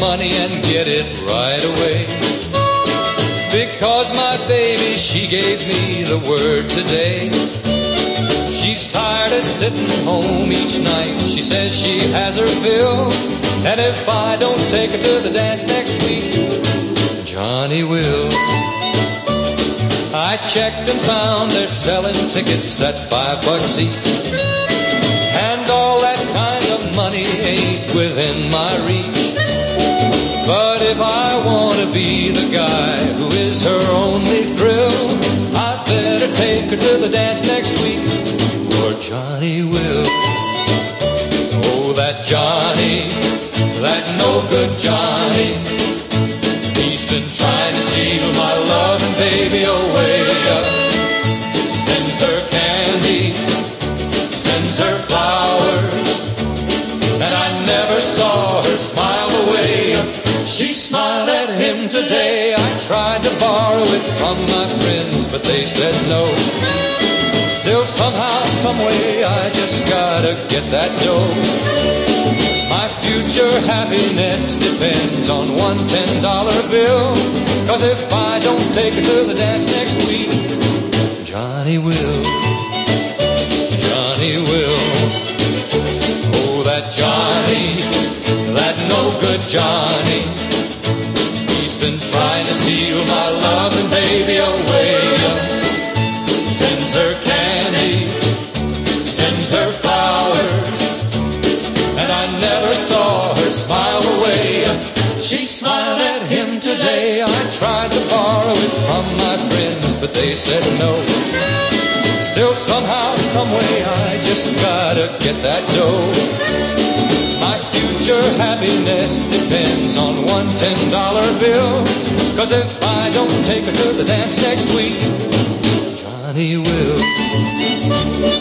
money and get it right away. Because my baby, she gave me the word today. She's tired of sitting home each night. She says she has her fill. And if I don't take her to the dance next week, Johnny will. I checked and found they're selling tickets at five bucks each. If I want to be the guy who is her only thrill, I'd better take her to the dance next week, or Johnny will. Oh, that Johnny, that no good Johnny. He's been trying to steal my she smiled at him today. I tried to borrow it from my friends, but they said no. Still, somehow, someway, I just gotta get that dough. My future happiness depends on one ten dollar bill. Cause if I don't take her to the dance next week, Johnny will. Johnny will. Oh, that Johnny, that no good Johnny. Trying to steal my love and baby oh, away. Sends her candy, sends her flowers, and I never saw her smile away. She smiled at him today. I tried to borrow it from my friends, but they said no. Still, somehow, someway, I just gotta get that dough. Your happiness depends on one ten dollar bill. Cause if I don't take her to the dance next week, Johnny will.